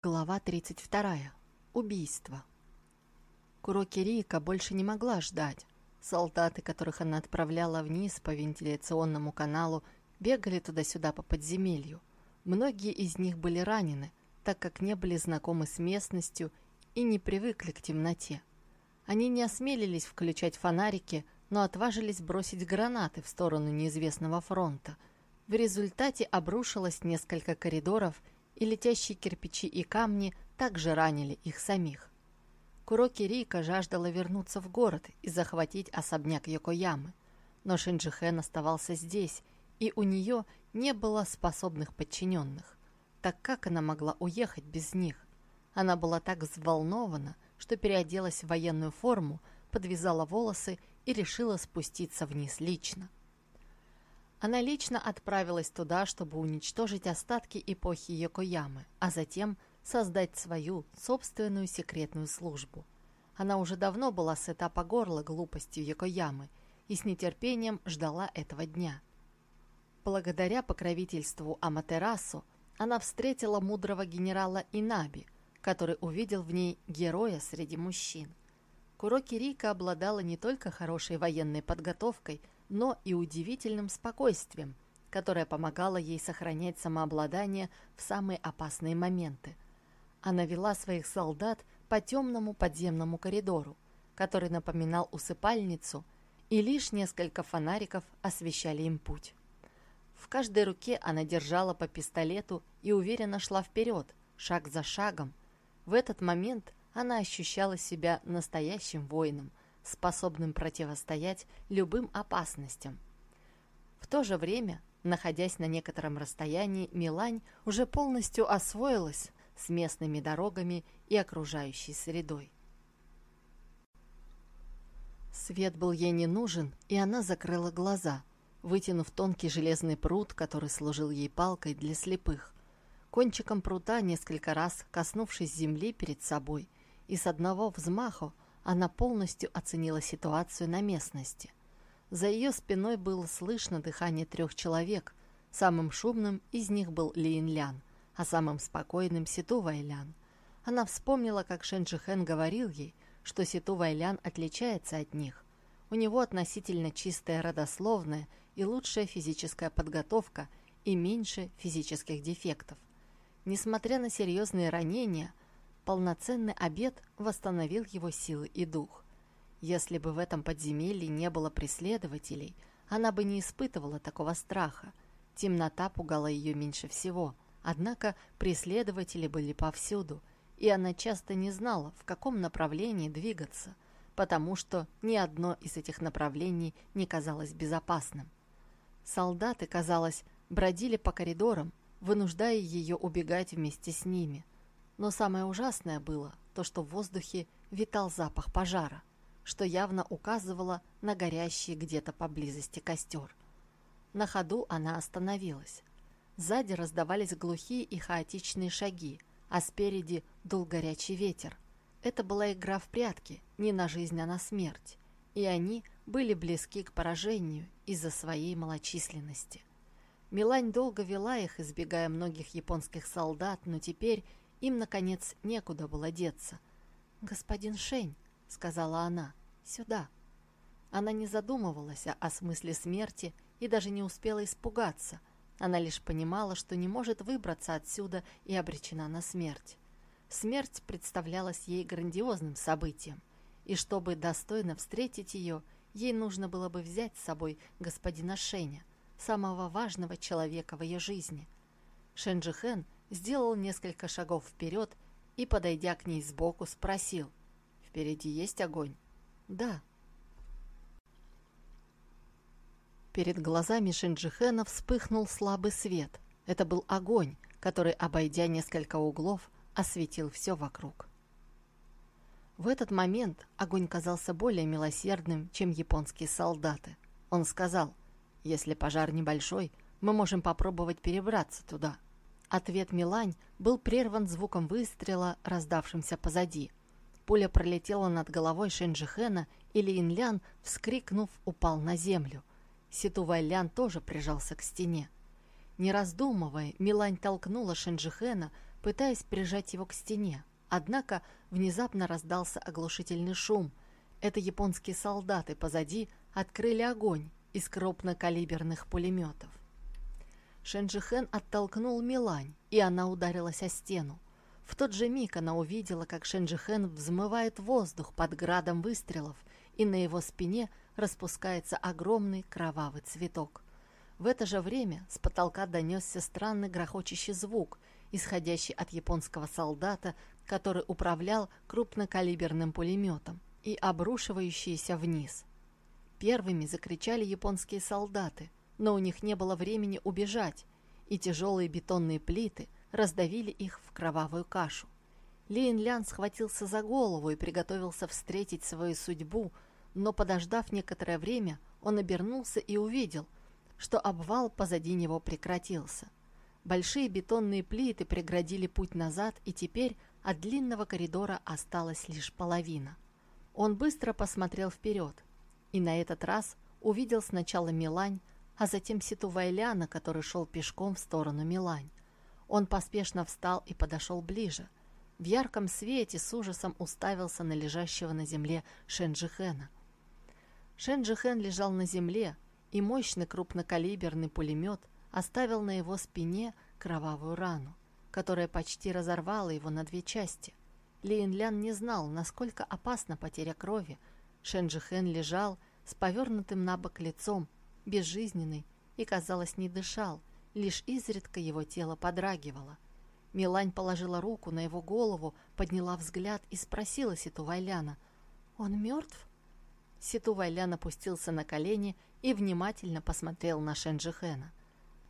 Глава 32. Убийство. Куроки Рика больше не могла ждать. Солдаты, которых она отправляла вниз по вентиляционному каналу, бегали туда-сюда по подземелью. Многие из них были ранены, так как не были знакомы с местностью и не привыкли к темноте. Они не осмелились включать фонарики, но отважились бросить гранаты в сторону неизвестного фронта. В результате обрушилось несколько коридоров – и летящие кирпичи и камни также ранили их самих. Куроки Рика жаждала вернуться в город и захватить особняк Йокоямы, но Шинджихен оставался здесь, и у нее не было способных подчиненных. Так как она могла уехать без них? Она была так взволнована, что переоделась в военную форму, подвязала волосы и решила спуститься вниз лично. Она лично отправилась туда, чтобы уничтожить остатки эпохи Йокоямы, а затем создать свою собственную секретную службу. Она уже давно была сыта по горло глупостью Йокоямы и с нетерпением ждала этого дня. Благодаря покровительству Аматерасу она встретила мудрого генерала Инаби, который увидел в ней героя среди мужчин. Куроки Рика обладала не только хорошей военной подготовкой – но и удивительным спокойствием, которое помогало ей сохранять самообладание в самые опасные моменты. Она вела своих солдат по темному подземному коридору, который напоминал усыпальницу, и лишь несколько фонариков освещали им путь. В каждой руке она держала по пистолету и уверенно шла вперед, шаг за шагом. В этот момент она ощущала себя настоящим воином, способным противостоять любым опасностям. В то же время, находясь на некотором расстоянии, Милань уже полностью освоилась с местными дорогами и окружающей средой. Свет был ей не нужен, и она закрыла глаза, вытянув тонкий железный пруд, который служил ей палкой для слепых. Кончиком прута, несколько раз коснувшись земли перед собой, и с одного взмаха она полностью оценила ситуацию на местности. За ее спиной было слышно дыхание трех человек. Самым шумным из них был Лин Лян, а самым спокойным – Ситу Вайлян. Она вспомнила, как Шенджихен говорил ей, что Ситу Вайлян отличается от них. У него относительно чистая родословная и лучшая физическая подготовка и меньше физических дефектов. Несмотря на серьезные ранения, Полноценный обед восстановил его силы и дух. Если бы в этом подземелье не было преследователей, она бы не испытывала такого страха. Темнота пугала ее меньше всего, однако преследователи были повсюду, и она часто не знала, в каком направлении двигаться, потому что ни одно из этих направлений не казалось безопасным. Солдаты, казалось, бродили по коридорам, вынуждая ее убегать вместе с ними – но самое ужасное было то, что в воздухе витал запах пожара, что явно указывало на горящий где-то поблизости костер. На ходу она остановилась. Сзади раздавались глухие и хаотичные шаги, а спереди дул горячий ветер. Это была игра в прятки, не на жизнь, а на смерть, и они были близки к поражению из-за своей малочисленности. Милань долго вела их, избегая многих японских солдат, но теперь им, наконец, некуда было деться. «Господин Шень», — сказала она, — «сюда». Она не задумывалась о смысле смерти и даже не успела испугаться. Она лишь понимала, что не может выбраться отсюда и обречена на смерть. Смерть представлялась ей грандиозным событием, и чтобы достойно встретить ее, ей нужно было бы взять с собой господина Шеня, самого важного человека в ее жизни. Шенджихен — сделал несколько шагов вперед и, подойдя к ней сбоку, спросил. «Впереди есть огонь?» «Да». Перед глазами Шинджихена вспыхнул слабый свет. Это был огонь, который, обойдя несколько углов, осветил все вокруг. В этот момент огонь казался более милосердным, чем японские солдаты. Он сказал, «Если пожар небольшой, мы можем попробовать перебраться туда». Ответ Милань был прерван звуком выстрела, раздавшимся позади. Пуля пролетела над головой Шенджихена, и Линлян, вскрикнув, упал на землю. Ситу тоже прижался к стене. Не раздумывая, Милань толкнула Шенджихена, пытаясь прижать его к стене. Однако внезапно раздался оглушительный шум. Это японские солдаты позади открыли огонь из крупнокалиберных пулеметов. Шенджихен оттолкнул Милань, и она ударилась о стену. В тот же миг она увидела, как Шенджихен взмывает воздух под градом выстрелов, и на его спине распускается огромный кровавый цветок. В это же время с потолка донесся странный грохочущий звук, исходящий от японского солдата, который управлял крупнокалиберным пулеметом, и обрушивающийся вниз. Первыми закричали японские солдаты, но у них не было времени убежать, и тяжелые бетонные плиты раздавили их в кровавую кашу. Лин Лян схватился за голову и приготовился встретить свою судьбу, но, подождав некоторое время, он обернулся и увидел, что обвал позади него прекратился. Большие бетонные плиты преградили путь назад, и теперь от длинного коридора осталась лишь половина. Он быстро посмотрел вперед, и на этот раз увидел сначала Милань, а затем Ситу Вайляна, который шел пешком в сторону Милань. Он поспешно встал и подошел ближе. В ярком свете с ужасом уставился на лежащего на земле Шенджихена. Шенджихен лежал на земле, и мощный крупнокалиберный пулемет оставил на его спине кровавую рану, которая почти разорвала его на две части. Лин Лян не знал, насколько опасна потеря крови. Шенджихен лежал с повернутым на бок лицом, безжизненный и, казалось, не дышал, лишь изредка его тело подрагивало. Милань положила руку на его голову, подняла взгляд и спросила Ситу Вайляна, «Он мертв?» Ситу Вайлян опустился на колени и внимательно посмотрел на Шенджихена,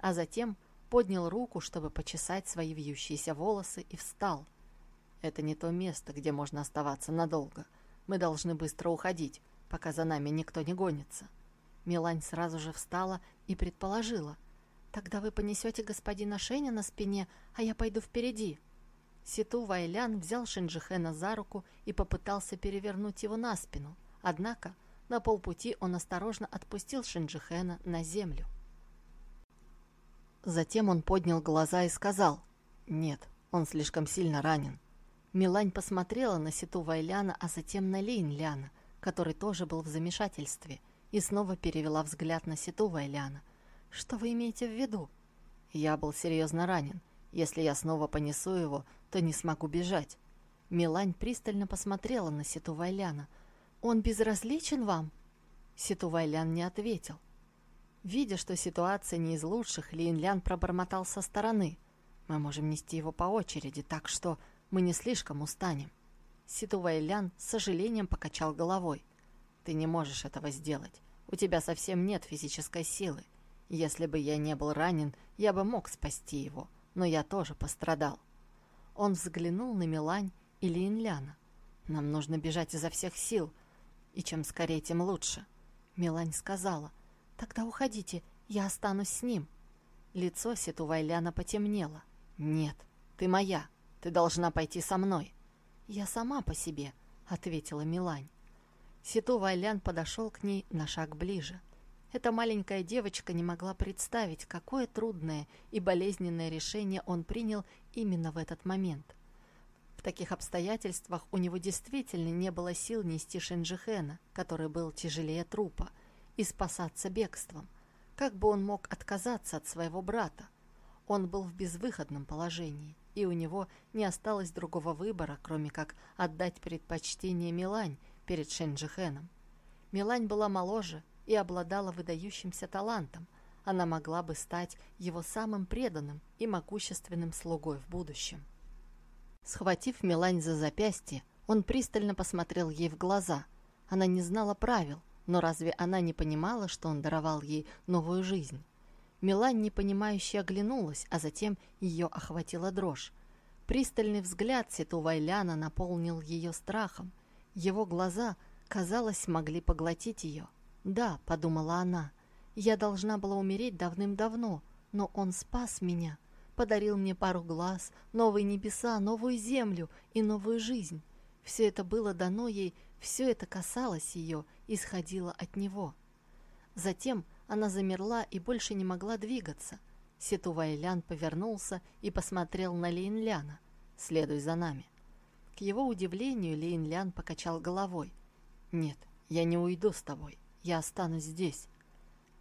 а затем поднял руку, чтобы почесать свои вьющиеся волосы, и встал. «Это не то место, где можно оставаться надолго. Мы должны быстро уходить, пока за нами никто не гонится». Милань сразу же встала и предположила. «Тогда вы понесете господина Шеня на спине, а я пойду впереди». Ситу Вайлян взял Шинджихена за руку и попытался перевернуть его на спину. Однако на полпути он осторожно отпустил Шинджихена на землю. Затем он поднял глаза и сказал «Нет, он слишком сильно ранен». Милань посмотрела на Ситу Вайляна, а затем на Лин Ляна, который тоже был в замешательстве – и снова перевела взгляд на Ситу Вайляна. «Что вы имеете в виду?» «Я был серьезно ранен. Если я снова понесу его, то не смогу бежать». Милань пристально посмотрела на Ситу Вайляна. «Он безразличен вам?» Ситу Вайлян не ответил. Видя, что ситуация не из лучших, Лин Лян пробормотал со стороны. «Мы можем нести его по очереди, так что мы не слишком устанем». Ситу Вайлян с сожалением покачал головой. Ты не можешь этого сделать. У тебя совсем нет физической силы. Если бы я не был ранен, я бы мог спасти его, но я тоже пострадал. Он взглянул на Милань и Линляна. Нам нужно бежать изо всех сил, и чем скорее, тем лучше. Милань сказала, тогда уходите, я останусь с ним. Лицо Ситувайляна потемнело. Нет, ты моя, ты должна пойти со мной. Я сама по себе, ответила Милань. Ситу Вайлян подошел к ней на шаг ближе. Эта маленькая девочка не могла представить, какое трудное и болезненное решение он принял именно в этот момент. В таких обстоятельствах у него действительно не было сил нести Шенджихена, который был тяжелее трупа, и спасаться бегством. Как бы он мог отказаться от своего брата? Он был в безвыходном положении, и у него не осталось другого выбора, кроме как отдать предпочтение Милань перед Шенджихеном. Милань была моложе и обладала выдающимся талантом. Она могла бы стать его самым преданным и могущественным слугой в будущем. Схватив Милань за запястье, он пристально посмотрел ей в глаза. Она не знала правил, но разве она не понимала, что он даровал ей новую жизнь? Милань непонимающе оглянулась, а затем ее охватила дрожь. Пристальный взгляд Ситу Вайляна наполнил ее страхом. Его глаза, казалось, могли поглотить ее. «Да», — подумала она, — «я должна была умереть давным-давно, но он спас меня, подарил мне пару глаз, новые небеса, новую землю и новую жизнь. Все это было дано ей, все это касалось ее, исходило от него». Затем она замерла и больше не могла двигаться. Ситу Вайлян повернулся и посмотрел на Линляна — следуй за нами». К его удивлению Лин Лян покачал головой. «Нет, я не уйду с тобой, я останусь здесь».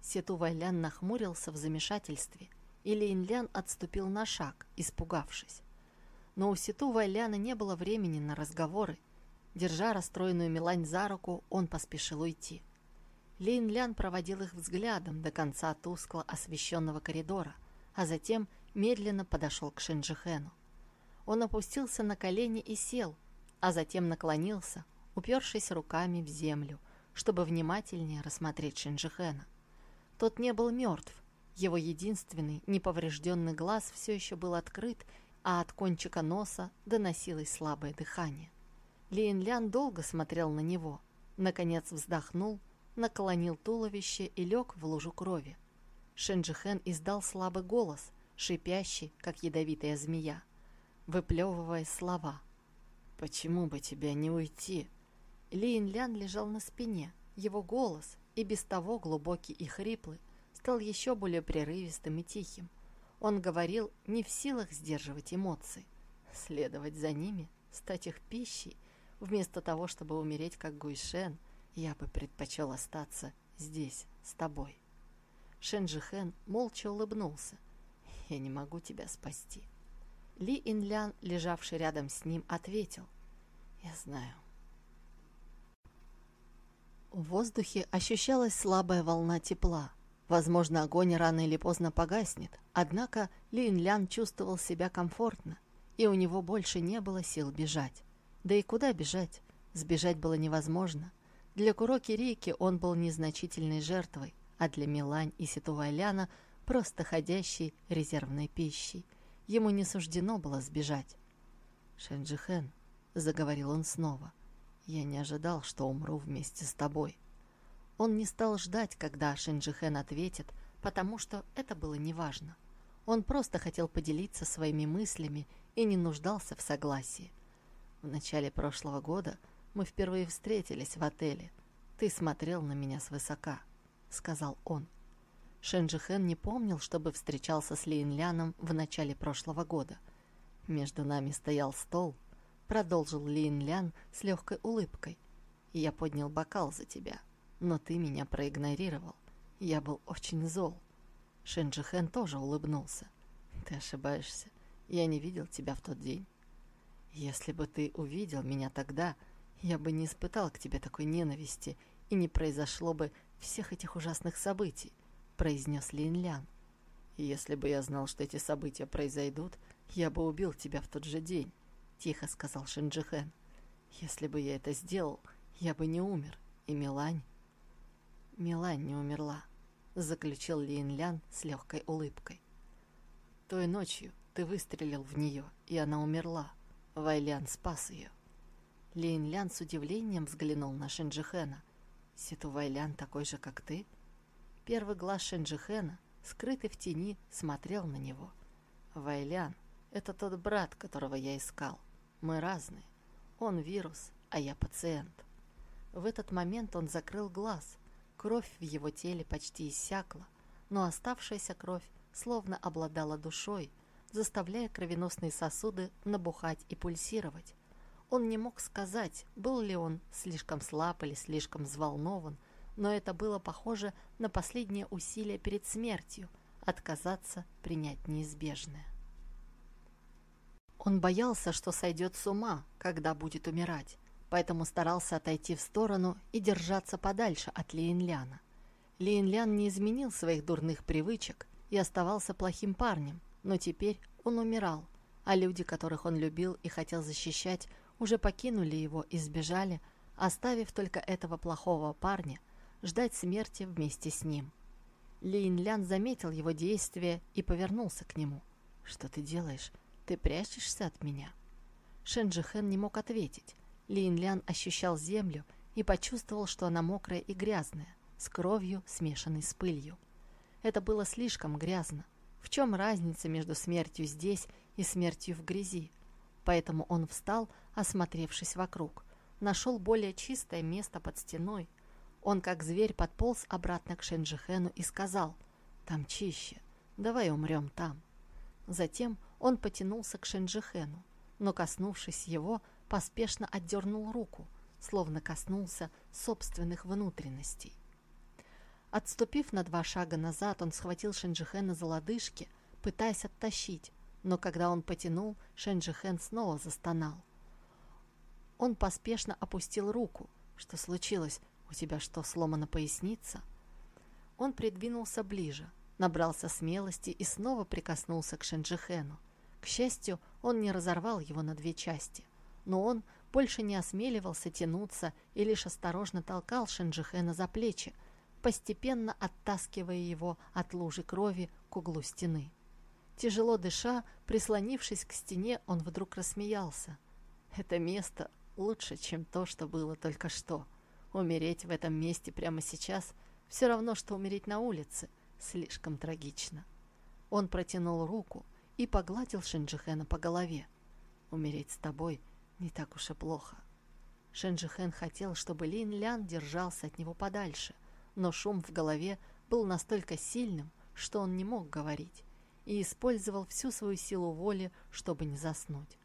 Сету Вайлян нахмурился в замешательстве, и Лин Лян отступил на шаг, испугавшись. Но у Сету Вайляна не было времени на разговоры. Держа расстроенную Милань за руку, он поспешил уйти. Лин Лян проводил их взглядом до конца тускло освещенного коридора, а затем медленно подошел к Шинджихену. Он опустился на колени и сел, а затем наклонился, упершись руками в землю, чтобы внимательнее рассмотреть Шинджихена. Тот не был мертв, его единственный неповрежденный глаз все еще был открыт, а от кончика носа доносилось слабое дыхание. Лин Лян долго смотрел на него, наконец вздохнул, наклонил туловище и лег в лужу крови. Шенджихен издал слабый голос, шипящий, как ядовитая змея выплевывая слова. «Почему бы тебе не уйти?» Лин Лян лежал на спине. Его голос, и без того глубокий и хриплый, стал еще более прерывистым и тихим. Он говорил, не в силах сдерживать эмоции. Следовать за ними, стать их пищей, вместо того, чтобы умереть как Гуйшен, я бы предпочел остаться здесь, с тобой. Шенджихен молча улыбнулся. «Я не могу тебя спасти. Ли Инлян, лежавший рядом с ним, ответил. «Я знаю». В воздухе ощущалась слабая волна тепла. Возможно, огонь рано или поздно погаснет, однако Ли Инлян чувствовал себя комфортно, и у него больше не было сил бежать. Да и куда бежать? Сбежать было невозможно. Для Куроки Рейки он был незначительной жертвой, а для Милань и Ситувайляна просто ходящей резервной пищей. Ему не суждено было сбежать. «Шенджихен», — заговорил он снова, — «я не ожидал, что умру вместе с тобой». Он не стал ждать, когда Шенджихен ответит, потому что это было неважно. Он просто хотел поделиться своими мыслями и не нуждался в согласии. В начале прошлого года мы впервые встретились в отеле. Ты смотрел на меня свысока, — сказал он. Шенджихен не помнил, чтобы встречался с Линляном в начале прошлого года. Между нами стоял стол, продолжил Линлян с легкой улыбкой. Я поднял бокал за тебя, но ты меня проигнорировал. Я был очень зол. Шенджихен тоже улыбнулся. Ты ошибаешься. Я не видел тебя в тот день. Если бы ты увидел меня тогда, я бы не испытал к тебе такой ненависти, и не произошло бы всех этих ужасных событий. — произнес Лин Лян. «Если бы я знал, что эти события произойдут, я бы убил тебя в тот же день», — тихо сказал Шинджихен. «Если бы я это сделал, я бы не умер, и Милань...» «Милань не умерла», — заключил Лин Лян с легкой улыбкой. «Той ночью ты выстрелил в нее, и она умерла. Вайлян спас ее». Лин Лян с удивлением взглянул на Шинджихена. «Ситу Вайлян такой же, как ты?» Первый глаз Шенджихена, скрытый в тени, смотрел на него. «Вайлян, это тот брат, которого я искал. Мы разные. Он вирус, а я пациент». В этот момент он закрыл глаз. Кровь в его теле почти иссякла, но оставшаяся кровь словно обладала душой, заставляя кровеносные сосуды набухать и пульсировать. Он не мог сказать, был ли он слишком слаб или слишком взволнован, но это было похоже на последнее усилие перед смертью – отказаться принять неизбежное. Он боялся, что сойдет с ума, когда будет умирать, поэтому старался отойти в сторону и держаться подальше от Лиенляна. Лиенлян не изменил своих дурных привычек и оставался плохим парнем, но теперь он умирал, а люди, которых он любил и хотел защищать, уже покинули его и сбежали, оставив только этого плохого парня – ждать смерти вместе с ним. Лин Лян заметил его действие и повернулся к нему. «Что ты делаешь? Ты прячешься от меня?» Шенджи Хэн не мог ответить. Лин Лян ощущал землю и почувствовал, что она мокрая и грязная, с кровью, смешанной с пылью. Это было слишком грязно. В чем разница между смертью здесь и смертью в грязи? Поэтому он встал, осмотревшись вокруг. Нашел более чистое место под стеной, он, как зверь, подполз обратно к Шенджихену и сказал, «Там чище, давай умрем там». Затем он потянулся к Шенджихену. но, коснувшись его, поспешно отдернул руку, словно коснулся собственных внутренностей. Отступив на два шага назад, он схватил Шенджихена за лодыжки, пытаясь оттащить, но когда он потянул, Шенджихен снова застонал. Он поспешно опустил руку. «Что случилось? У тебя что, сломана поясница?» Он придвинулся ближе, набрался смелости и снова прикоснулся к Шенджихену. К счастью, он не разорвал его на две части, но он больше не осмеливался тянуться и лишь осторожно толкал Шенджихена за плечи, постепенно оттаскивая его от лужи крови к углу стены. Тяжело дыша, прислонившись к стене, он вдруг рассмеялся. «Это место лучше, чем то, что было только что. Умереть в этом месте прямо сейчас все равно, что умереть на улице. Слишком трагично». Он протянул руку и погладил Шенджихена по голове. «Умереть с тобой не так уж и плохо». Шенджихен хотел, чтобы Лин Лян держался от него подальше – но шум в голове был настолько сильным, что он не мог говорить, и использовал всю свою силу воли, чтобы не заснуть.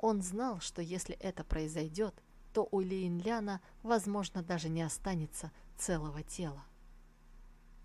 Он знал, что если это произойдет, то у Лиинляна, возможно, даже не останется целого тела.